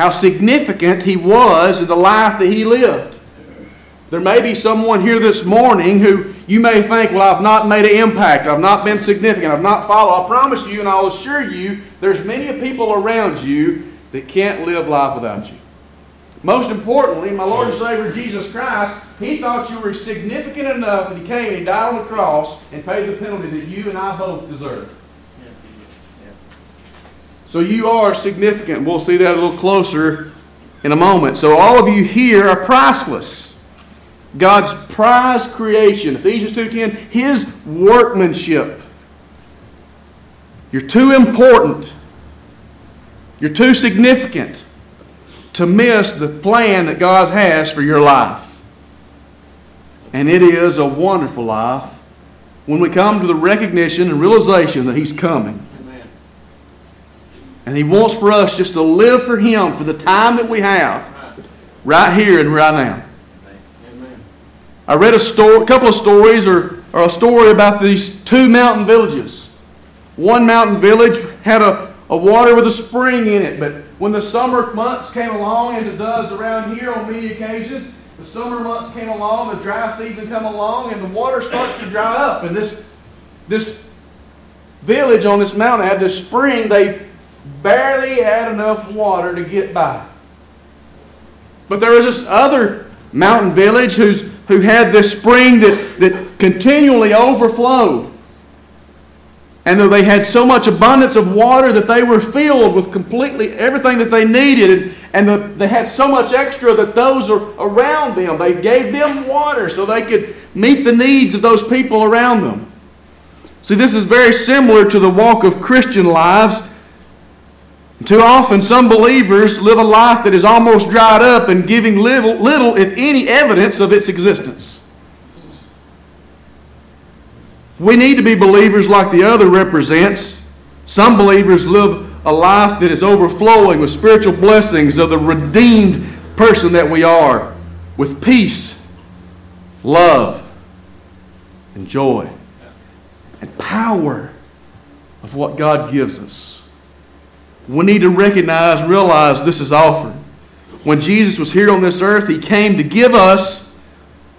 how significant he was in the life that he lived. There may be someone here this morning who you may think, well, I've not made an impact. I've not been significant. I've not followed. I promise you and I'll assure you, there's many people around you that can't live life without you. Most importantly, my Lord and Savior Jesus Christ, He thought you were significant enough that He came and died on the cross and paid the penalty that you and I both deserve. So you are significant. We'll see that a little closer in a moment. So all of you here are priceless. God's prized creation, Ephesians 2:10, his workmanship. You're too important. You're too significant to miss the plan that God has for your life. And it is a wonderful life when we come to the recognition and realization that he's coming. And he wants for us just to live for him for the time that we have right here and right now. I read a, story, a couple of stories or, or a story about these two mountain villages. One mountain village had a, a water with a spring in it, but when the summer months came along, as it does around here on many occasions, the summer months came along, the dry season come along, and the water starts to dry up. And this, this village on this mountain had this spring, they barely had enough water to get by. But there was this other mountain village who's, who had this spring that, that continually overflowed. And though they had so much abundance of water that they were filled with completely everything that they needed, and the, they had so much extra that those are around them, they gave them water so they could meet the needs of those people around them. See, this is very similar to the walk of Christian lives too often, some believers live a life that is almost dried up and giving little, little, if any, evidence of its existence. We need to be believers like the other represents. Some believers live a life that is overflowing with spiritual blessings of the redeemed person that we are, with peace, love, and joy, and power of what God gives us. We need to recognize realize this is offered. When Jesus was here on this earth, He came to give us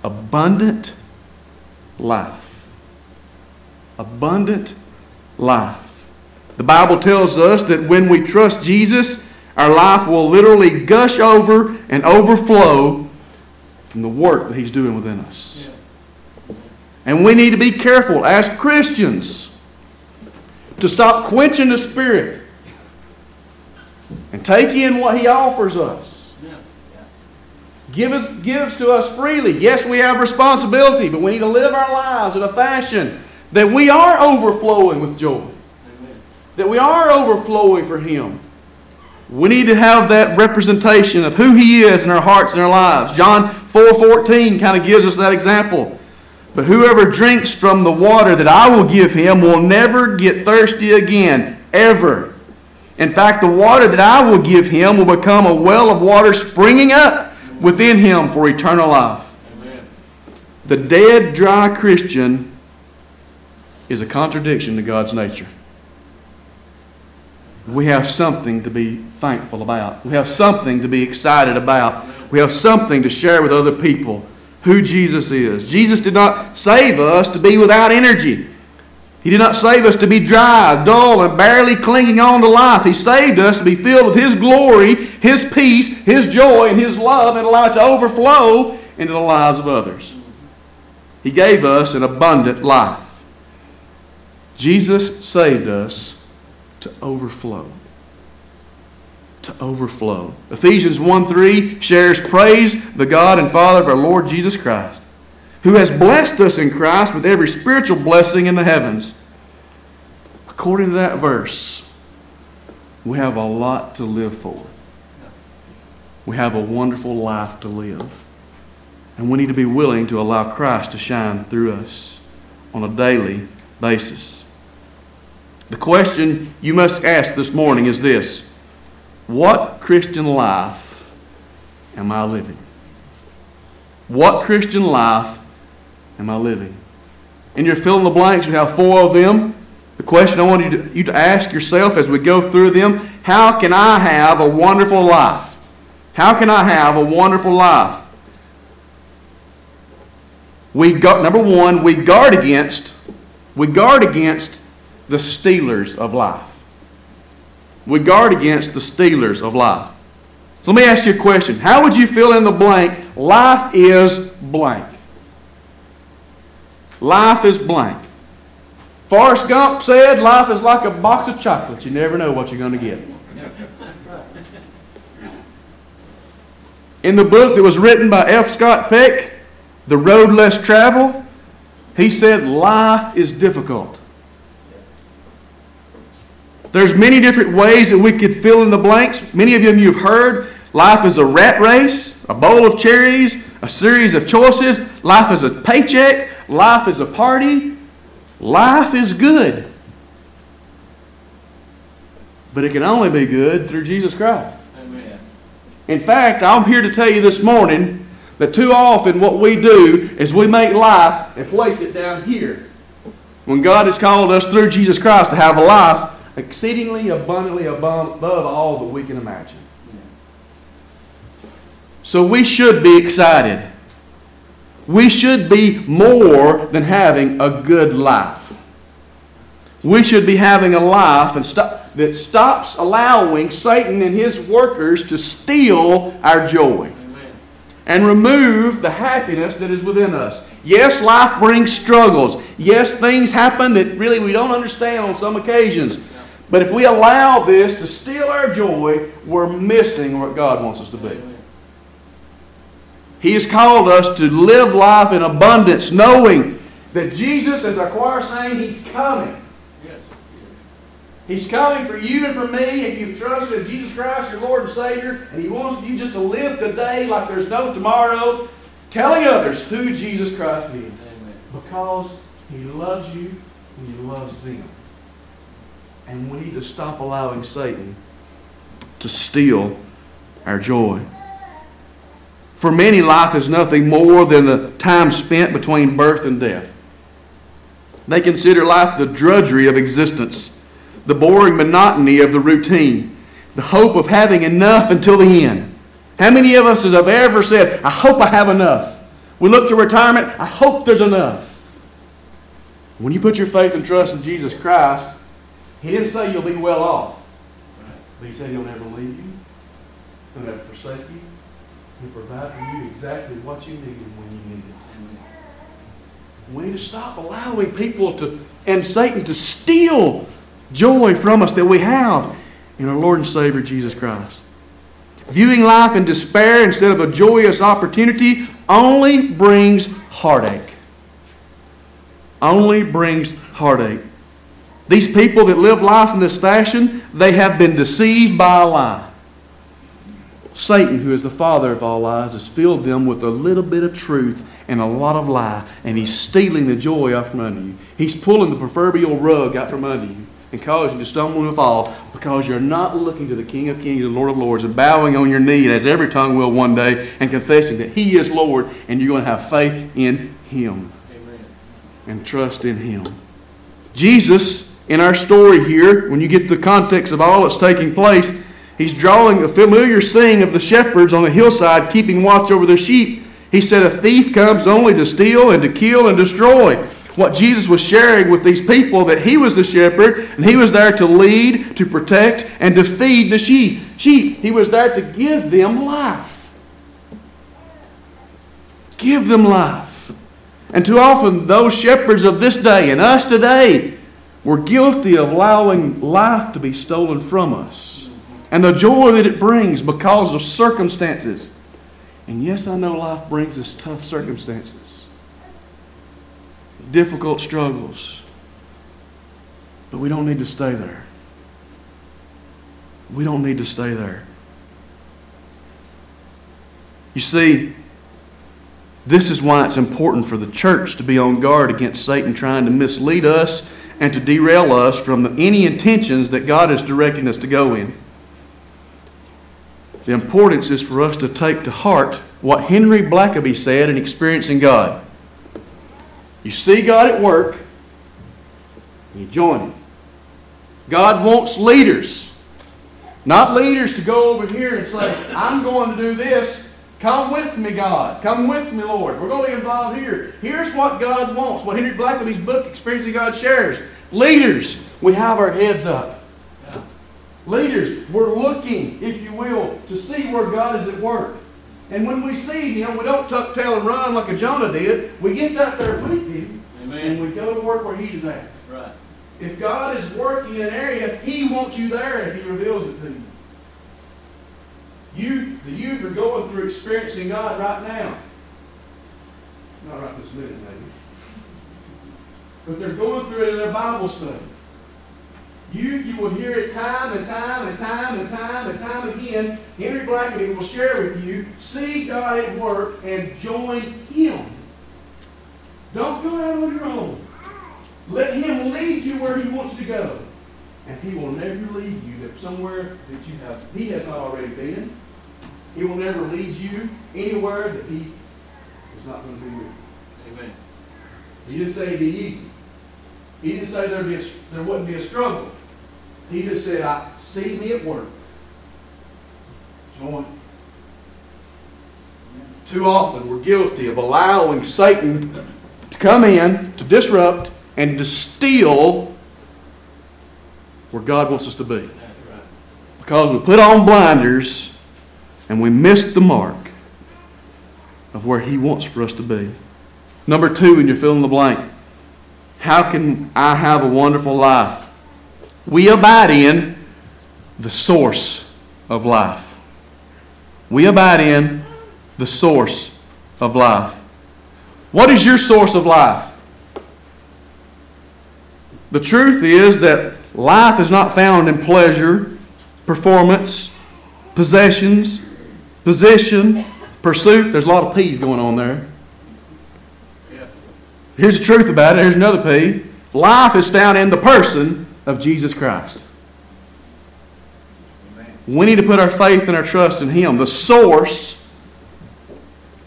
abundant life. Abundant life. The Bible tells us that when we trust Jesus, our life will literally gush over and overflow from the work that He's doing within us. And we need to be careful as Christians to stop quenching the Spirit and take in what He offers us. Give us, gives to us freely. Yes, we have responsibility, but we need to live our lives in a fashion that we are overflowing with joy. Amen. That we are overflowing for Him. We need to have that representation of who He is in our hearts and our lives. John 4 14 kind of gives us that example. But whoever drinks from the water that I will give him will never get thirsty again, ever. In fact, the water that I will give him will become a well of water springing up within him for eternal life. Amen. The dead, dry Christian is a contradiction to God's nature. We have something to be thankful about. We have something to be excited about. We have something to share with other people who Jesus is. Jesus did not save us to be without energy. He did not save us to be dry, dull, and barely clinging on to life. He saved us to be filled with His glory, His peace, His joy, and His love, and allow it to overflow into the lives of others. He gave us an abundant life. Jesus saved us to overflow. To overflow. Ephesians 1 3 shares praise the God and Father of our Lord Jesus Christ who has blessed us in Christ with every spiritual blessing in the heavens. According to that verse, we have a lot to live for. We have a wonderful life to live. And we need to be willing to allow Christ to shine through us on a daily basis. The question you must ask this morning is this What Christian life am I living? What Christian life am I living? And you're filling the blanks. You have four of them. The question I want you to, you to ask yourself as we go through them how can I have a wonderful life? How can I have a wonderful life? We got number one, we guard against we guard against the stealers of life. We guard against the stealers of life. So let me ask you a question. How would you fill in the blank? Life is blank. Life is blank. Forrest Gump said life is like a box of chocolates. You never know what you're going to get. In the book that was written by M. Scott Peck, The Road Less Traveled, he said life is difficult. There's many different ways that we could fill in the blanks. Many of you you've heard life is a rat race, a bowl of cherries, a series of choices. Life is a paycheck. Life is a party. Life is good. But it can only be good through Jesus Christ. Amen. In fact, I'm here to tell you this morning that too often what we do is we make life and place it down here. When God has called us through Jesus Christ to have a life exceedingly abundantly above all that we can imagine. So we should be excited. We should be more than having a good life. We should be having a life and stop, that stops allowing Satan and his workers to steal our joy and remove the happiness that is within us. Yes, life brings struggles. Yes, things happen that really we don't understand on some occasions. But if we allow this to steal our joy, we're missing what God wants us to be. He has called us to live life in abundance, knowing that Jesus, as our choir saying, He's coming. He's coming for you and for me if you've trusted in Jesus Christ, your Lord and Savior, and He wants you just to live today like there's no tomorrow, telling others who Jesus Christ is. Amen. Because He loves you and He loves them. And we need to stop allowing Satan to steal our joy. For many, life is nothing more than the time spent between birth and death. They consider life the drudgery of existence, the boring monotony of the routine, the hope of having enough until the end. How many of us have ever said, I hope I have enough? We look to retirement, I hope there's enough. When you put your faith and trust in Jesus Christ, He didn't say you'll be well off, but He said He'll never leave you, He'll never forsake you, He'll provide for you exactly what you need when you need it. We need to stop allowing people to and Satan to steal joy from us that we have in our Lord and Savior Jesus Christ. Viewing life in despair instead of a joyous opportunity only brings heartache. Only brings heartache. These people that live life in this fashion, they have been deceived by a lie. Satan, who is the father of all lies, has filled them with a little bit of truth and a lot of lie, and he's stealing the joy out from under you. He's pulling the proverbial rug out from under you and causing you to stumble and fall because you're not looking to the King of Kings and Lord of Lords and bowing on your knee, as every tongue will one day, and confessing that He is Lord, and you're going to have faith in Him Amen. and trust in Him. Jesus, in our story here, when you get the context of all that's taking place, He's drawing a familiar scene of the shepherds on the hillside keeping watch over their sheep. He said, A thief comes only to steal and to kill and destroy. What Jesus was sharing with these people that he was the shepherd and he was there to lead, to protect, and to feed the sheep. Sheep. He was there to give them life. Give them life. And too often, those shepherds of this day and us today were guilty of allowing life to be stolen from us and the joy that it brings because of circumstances. And yes, I know life brings us tough circumstances, difficult struggles, but we don't need to stay there. We don't need to stay there. You see, this is why it's important for the church to be on guard against Satan trying to mislead us and to derail us from any intentions that God is directing us to go in. The importance is for us to take to heart what Henry Blackaby said in Experiencing God. You see God at work, you join Him. God wants leaders. Not leaders to go over here and say, I'm going to do this. Come with me, God. Come with me, Lord. We're going to be involved here. Here's what God wants. What Henry Blackaby's book, Experiencing God, shares. Leaders, we have our heads up. Leaders, we're looking, if you will, to see where God is at work. And when we see Him, we don't tuck tail and run like a Jonah did. We get out there with Him, Amen. and we go to work where He's at. Right. If God is working in an area, He wants you there if He reveals it to you. Youth, the youth are going through experiencing God right now. Not right this minute, maybe. But they're going through it in their Bible study. Youth, you will hear it time and time and time and time and time again. Henry Blackaby will share with you, see God at work and join Him. Don't go out on your own. Let Him lead you where He wants to go. And He will never lead you that somewhere that you have He has not already been. He will never lead you anywhere that He is not going to be with you. Amen. He didn't say it'd be easy. He didn't say there'd be a, there wouldn't be a struggle. He just said, I see me at work. Join. Too often we're guilty of allowing Satan to come in, to disrupt, and to steal where God wants us to be. Because we put on blinders and we miss the mark of where He wants for us to be. Number two, and you're filling the blank. How can I have a wonderful life? We abide in the source of life. We abide in the source of life. What is your source of life? The truth is that life is not found in pleasure, performance, possessions, position, pursuit. There's a lot of P's going on there. Here's the truth about it. Here's another P. Life is found in the person of Jesus Christ. We need to put our faith and our trust in Him, the source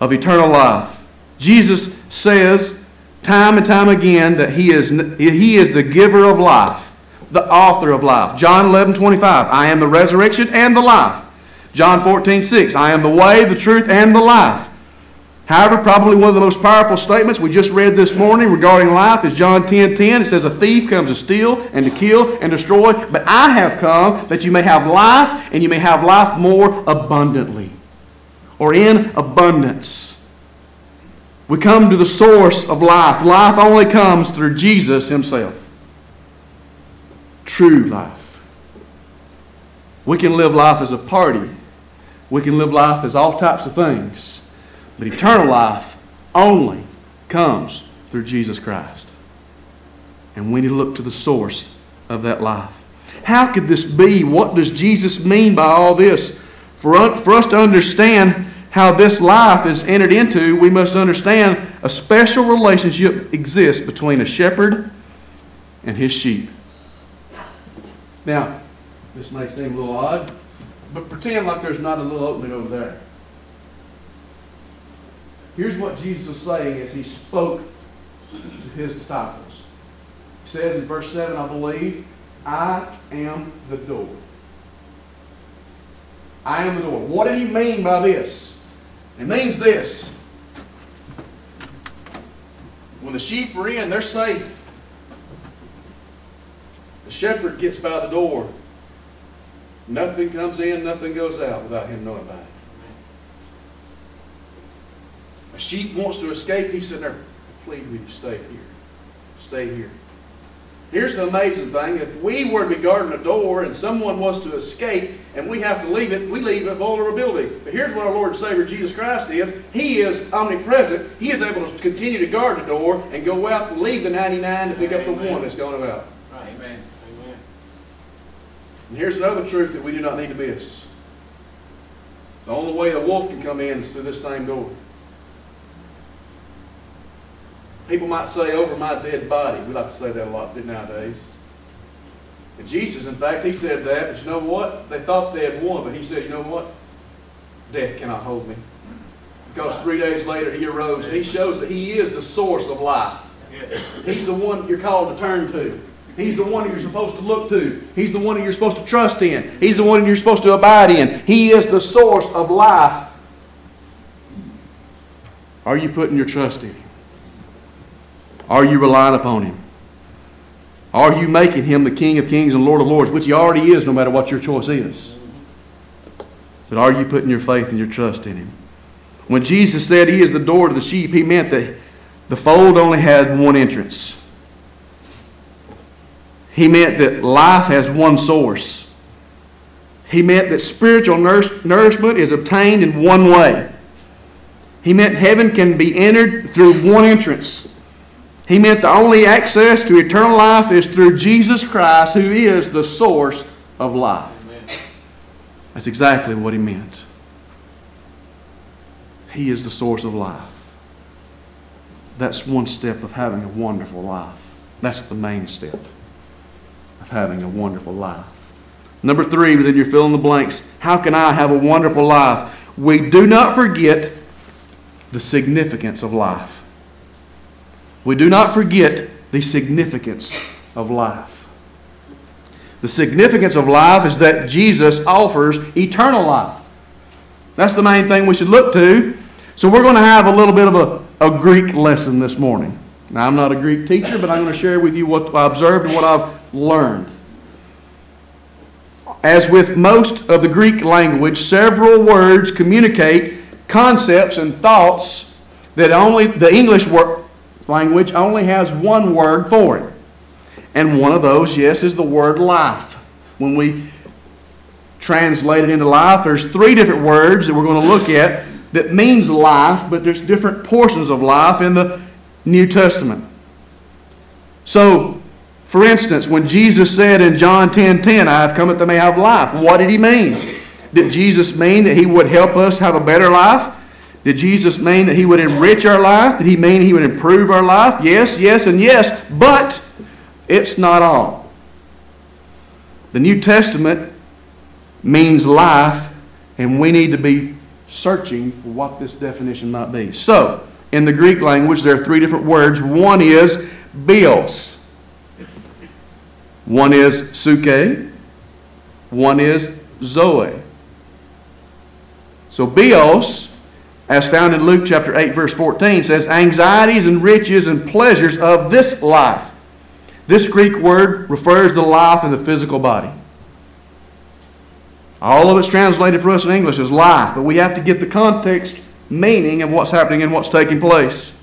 of eternal life. Jesus says time and time again that He is, he is the giver of life, the author of life. John 11, 25, I am the resurrection and the life. John 14, 6, I am the way, the truth, and the life. However, probably one of the most powerful statements we just read this morning regarding life is John 10 10. It says, A thief comes to steal and to kill and destroy, but I have come that you may have life and you may have life more abundantly or in abundance. We come to the source of life. Life only comes through Jesus Himself. True life. We can live life as a party, we can live life as all types of things. But eternal life only comes through Jesus Christ. And we need to look to the source of that life. How could this be? What does Jesus mean by all this? For, un- for us to understand how this life is entered into, we must understand a special relationship exists between a shepherd and his sheep. Now, this may seem a little odd, but pretend like there's not a little opening over there. Here's what Jesus was saying as he spoke to his disciples. He says in verse 7, I believe, I am the door. I am the door. What did he mean by this? It means this. When the sheep are in, they're safe. The shepherd gets by the door. Nothing comes in, nothing goes out without him knowing about it. A sheep wants to escape, he's sitting there, please will you stay here? Stay here. Here's the amazing thing. If we were to be guarding a door and someone was to escape and we have to leave it, we leave a vulnerability. But here's what our Lord and Savior Jesus Christ is. He is omnipresent. He is able to continue to guard the door and go out and leave the 99 to pick up the one that's going out. Right. Amen. Amen. And here's another truth that we do not need to miss. The only way the wolf can come in is through this same door. People might say, over my dead body. We like to say that a lot nowadays. And Jesus, in fact, he said that, but you know what? They thought they had won, but he said, you know what? Death cannot hold me. Because three days later he arose, and he shows that he is the source of life. He's the one you're called to turn to. He's the one you're supposed to look to. He's the one you're supposed to trust in. He's the one you're supposed to abide in. He is the source of life. Are you putting your trust in Him? Are you relying upon Him? Are you making Him the King of Kings and Lord of Lords, which He already is, no matter what your choice is? But are you putting your faith and your trust in Him? When Jesus said He is the door to the sheep, He meant that the fold only had one entrance. He meant that life has one source. He meant that spiritual nourishment is obtained in one way. He meant heaven can be entered through one entrance. He meant the only access to eternal life is through Jesus Christ, who is the source of life. That's exactly what he meant. He is the source of life. That's one step of having a wonderful life. That's the main step of having a wonderful life. Number three, then you're filling the blanks. How can I have a wonderful life? We do not forget the significance of life. We do not forget the significance of life. The significance of life is that Jesus offers eternal life. That's the main thing we should look to. So we're going to have a little bit of a, a Greek lesson this morning. Now, I'm not a Greek teacher, but I'm going to share with you what I observed and what I've learned. As with most of the Greek language, several words communicate concepts and thoughts that only the English language only has one word for it. And one of those, yes, is the word life. When we translate it into life, there's three different words that we're going to look at that means life, but there's different portions of life in the New Testament. So, for instance, when Jesus said in John 10 10, I have come that they may have life, what did he mean? Did Jesus mean that he would help us have a better life? Did Jesus mean that he would enrich our life? Did he mean he would improve our life? Yes, yes, and yes, but it's not all. The New Testament means life, and we need to be searching for what this definition might be. So, in the Greek language, there are three different words. One is bios, one is psuche, one is zoe. So, bios, as found in Luke chapter 8, verse 14, says, anxieties and riches and pleasures of this life. This Greek word refers to life in the physical body. All of it's translated for us in English as life, but we have to get the context meaning of what's happening and what's taking place.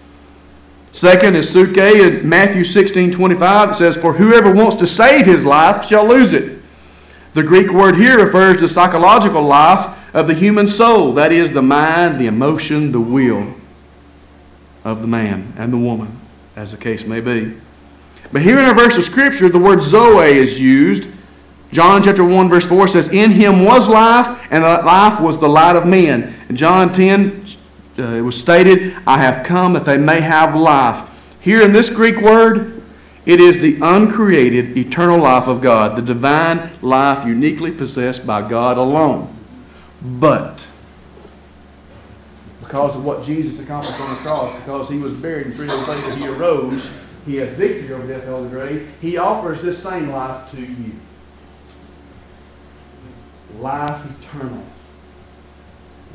Second is psuche in Matthew 16 25. It says, For whoever wants to save his life shall lose it. The Greek word here refers to psychological life of the human soul. That is, the mind, the emotion, the will of the man and the woman, as the case may be. But here in our verse of Scripture, the word Zoe is used. John chapter 1, verse 4 says, In him was life, and that life was the light of men. In John 10, uh, it was stated, I have come that they may have life. Here in this Greek word, it is the uncreated, eternal life of God, the divine life uniquely possessed by God alone. But, because of what Jesus accomplished on the cross, because he was buried and three days later he arose, he has victory over death, hell, and the grave, he offers this same life to you. Life eternal.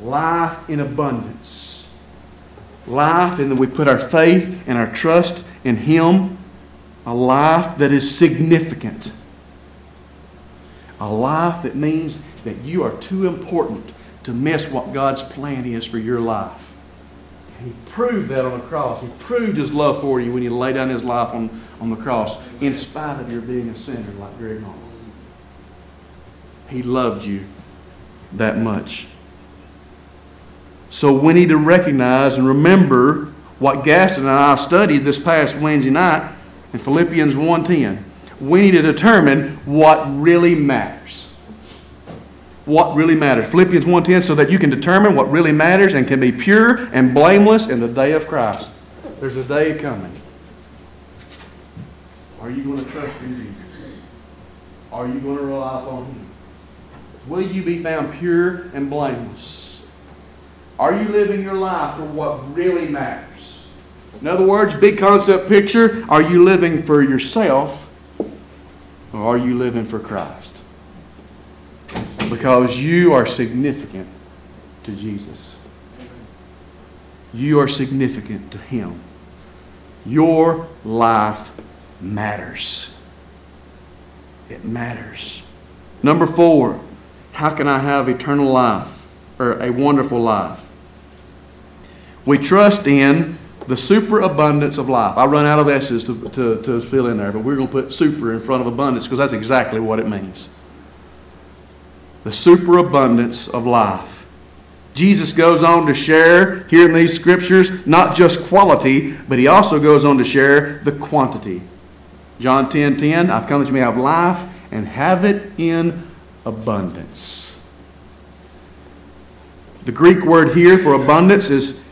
Life in abundance. Life in that we put our faith and our trust in him a life that is significant. A life that means that you are too important to miss what God's plan is for your life. He proved that on the cross. He proved His love for you when He laid down His life on, on the cross, in spite of your being a sinner like Greg Hall. He loved you that much. So we need to recognize and remember what Gaston and I studied this past Wednesday night in Philippians 1:10. We need to determine what really matters. What really matters. Philippians 1:10 so that you can determine what really matters and can be pure and blameless in the day of Christ. There's a day coming. Are you going to trust in Jesus? Are you going to rely upon him? Will you be found pure and blameless? Are you living your life for what really matters? In other words, big concept picture are you living for yourself Or are you living for Christ? Because you are significant to Jesus. You are significant to Him. Your life matters. It matters. Number four, how can I have eternal life or a wonderful life? We trust in the superabundance of life. I run out of S's to, to, to fill in there, but we're going to put super in front of abundance because that's exactly what it means. The superabundance of life. Jesus goes on to share here in these scriptures not just quality, but he also goes on to share the quantity. John 10 10, I've come that you may have life and have it in abundance. The Greek word here for abundance is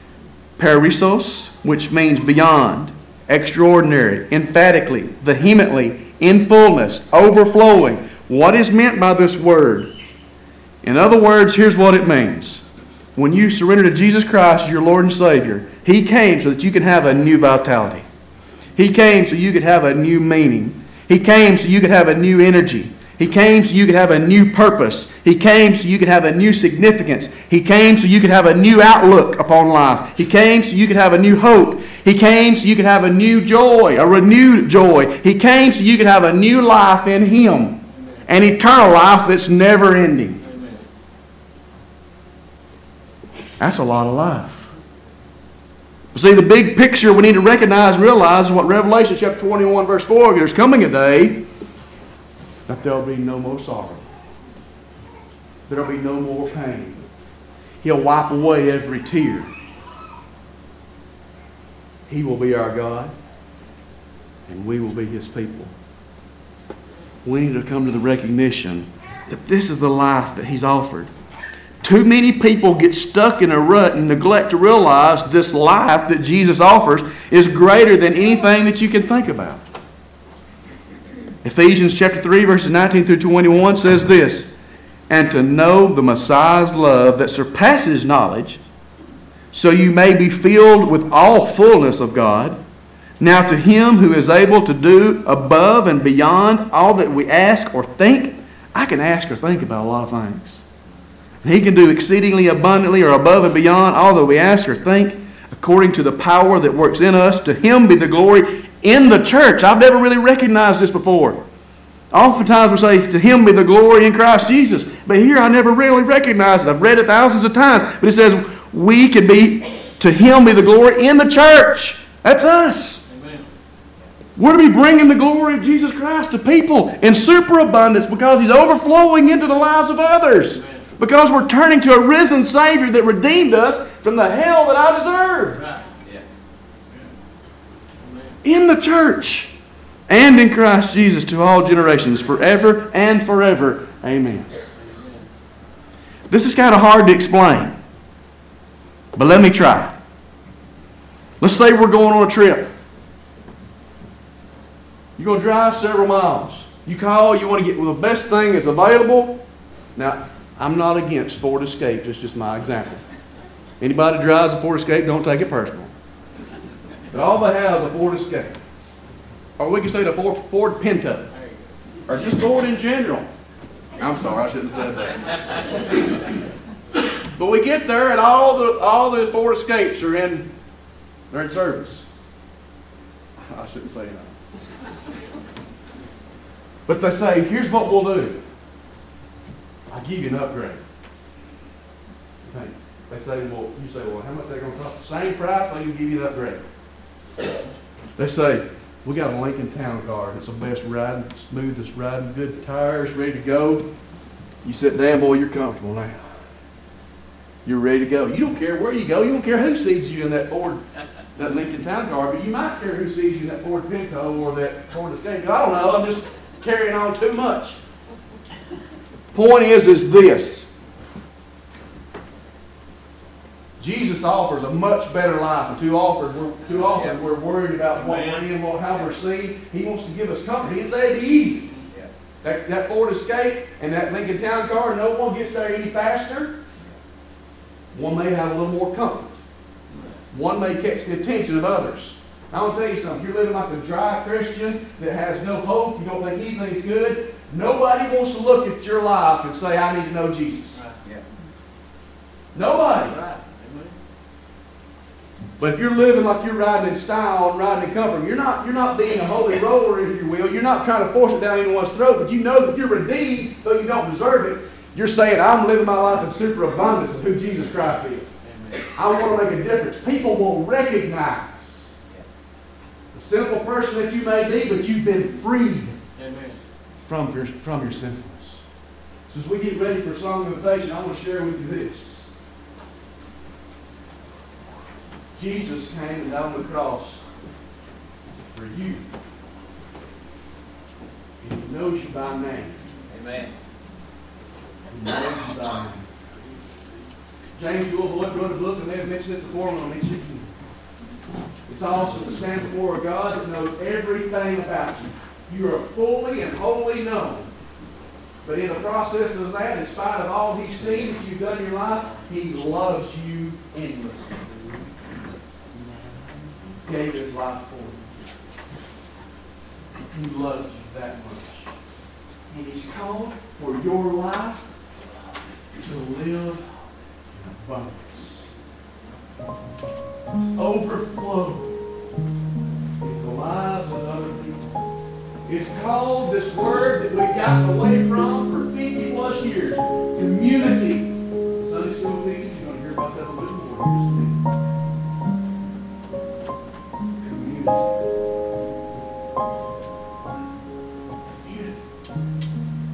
perissos, which means beyond, extraordinary, emphatically, vehemently, in fullness, overflowing. What is meant by this word? In other words, here's what it means. When you surrender to Jesus Christ as your Lord and Savior, He came so that you can have a new vitality. He came so you could have a new meaning. He came so you could have a new energy. He came so you could have a new purpose. He came so you could have a new significance. He came so you could have a new outlook upon life. He came so you could have a new hope. He came so you could have a new joy, a renewed joy. He came so you could have a new life in Him, an eternal life that's never ending. That's a lot of life. See, the big picture we need to recognize and realize is what Revelation chapter 21, verse 4 there's coming a day that there'll be no more sorrow. There'll be no more pain. He'll wipe away every tear. He will be our God, and we will be His people. We need to come to the recognition that this is the life that He's offered. Too many people get stuck in a rut and neglect to realize this life that Jesus offers is greater than anything that you can think about. Ephesians chapter 3 verses 19 through 21 says this, and to know the Messiah's love that surpasses knowledge, so you may be filled with all fullness of God. Now to him who is able to do above and beyond all that we ask or think, I can ask or think about a lot of things. He can do exceedingly abundantly or above and beyond all that we ask or think, according to the power that works in us. To Him be the glory in the church. I've never really recognized this before. Oftentimes we say, To Him be the glory in Christ Jesus. But here I never really recognize it. I've read it thousands of times. But it says, We can be, to Him be the glory in the church. That's us. We're to be bringing the glory of Jesus Christ to people in superabundance because He's overflowing into the lives of others. Amen. Because we're turning to a risen Savior that redeemed us from the hell that I deserved. Right. Yeah. In the church and in Christ Jesus to all generations, forever and forever. Amen. This is kind of hard to explain, but let me try. Let's say we're going on a trip. You're going to drive several miles. You call, you want to get well, the best thing that's available. Now, I'm not against Ford Escape, it's just my example. Anybody drives a Ford Escape, don't take it personal. But all they have is a Ford Escape. Or we can say the Ford, Ford Pinto. Or just Ford in general. I'm sorry, I shouldn't have said that. but we get there and all the all the Ford Escapes are in they're in service. I shouldn't say that. But they say, here's what we'll do. I'll give you an upgrade. They say, well, you say, well, how much they going to cost? Same price, they can give you an upgrade. They say, we got a Lincoln Town Car. It's the best riding, smoothest riding, good tires, ready to go. You sit down, boy, you're comfortable now. You're ready to go. You don't care where you go. You don't care who sees you in that Ford, that Lincoln Town Car, but you might care who sees you in that Ford Pinto or that Ford Escape. I don't know. I'm just carrying on too much. Point is, is this. Jesus offers a much better life, and too often we're, too often we're worried about what we're in, how we're seen. He wants to give us comfort. He didn't say it'd be easy. That, that Ford Escape and that Lincoln Town Car, no one gets there any faster. One may have a little more comfort. One may catch the attention of others. I want to tell you something. If you're living like a dry Christian that has no hope, you don't think anything's good, nobody wants to look at your life and say, I need to know Jesus. Yeah. Nobody. Right. But if you're living like you're riding in style and riding in comfort, you're not, you're not being a holy roller, if you will. You're not trying to force it down anyone's throat, but you know that you're redeemed, though you don't deserve it. You're saying, I'm living my life in superabundance of who Jesus Christ is. Amen. I want to make a difference. People will recognize the simple person that you may be, but you've been freed Amen. From your, from your sinfulness. So as we get ready for song of invitation, I want to share with you this. Jesus came and died on the cross for you. And he knows you by name. Amen. He knows you by name. James, you will look, brother, look, and they have mentioned this before, I'm going mention it again. It's awesome to stand before a God that knows everything about you. You are fully and wholly known. But in the process of that, in spite of all He's seen that you've done in your life, He loves you endlessly. Gave His life for you. He loves you that much. And He's called for your life to live in abundance. Overflow called this word that we've gotten away from for 50 plus years community. Sunday school teachers, you're going to hear about that a little bit more just. Community. Community.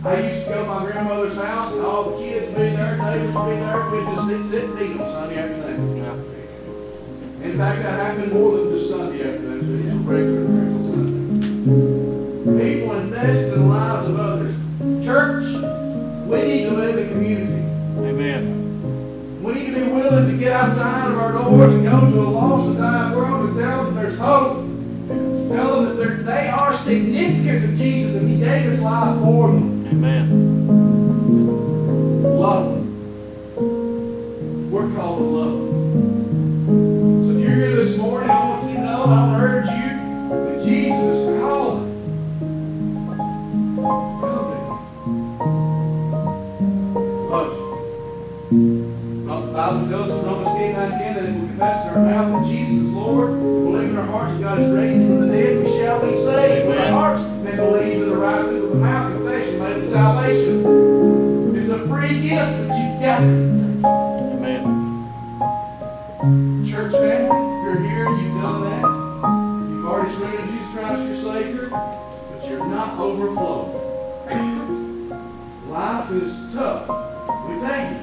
I used to go to my grandmother's house and all the kids would be there, neighbors would be there, we'd just sit, sit and eat on Sunday afternoon. In fact, that happened more than significant to Jesus and He gave His life for them. Amen. Love them. We're called to love them. So if you're here this morning, I want you to know, I want to urge you that Jesus is calling. Come to Him. Loves you. The Bible tells us in Romans 10 9 10 that if we confess in our mouth that Jesus is Lord, believe in our hearts God has raised you're overflowing. Life is tough. Me tell you.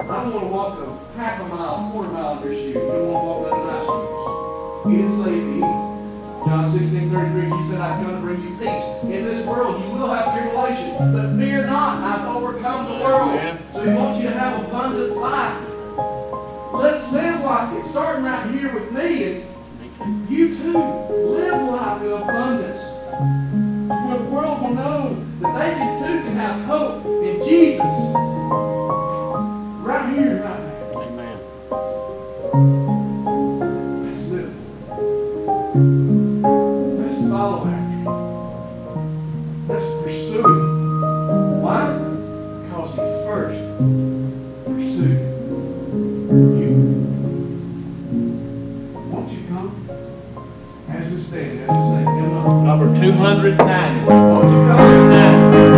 I don't want to walk a half a mile, a quarter mile in your shoes. You don't want to walk none of my shoes. He didn't say. John 16, 33, Jesus said, I've come to bring you peace. In this world you will have tribulation, but fear not, I've overcome the world. Amen. So he wants you to have abundant life. Let's live like it, starting right here with me, and you too. Live life in abundance. Know that they can too can have hope in Jesus.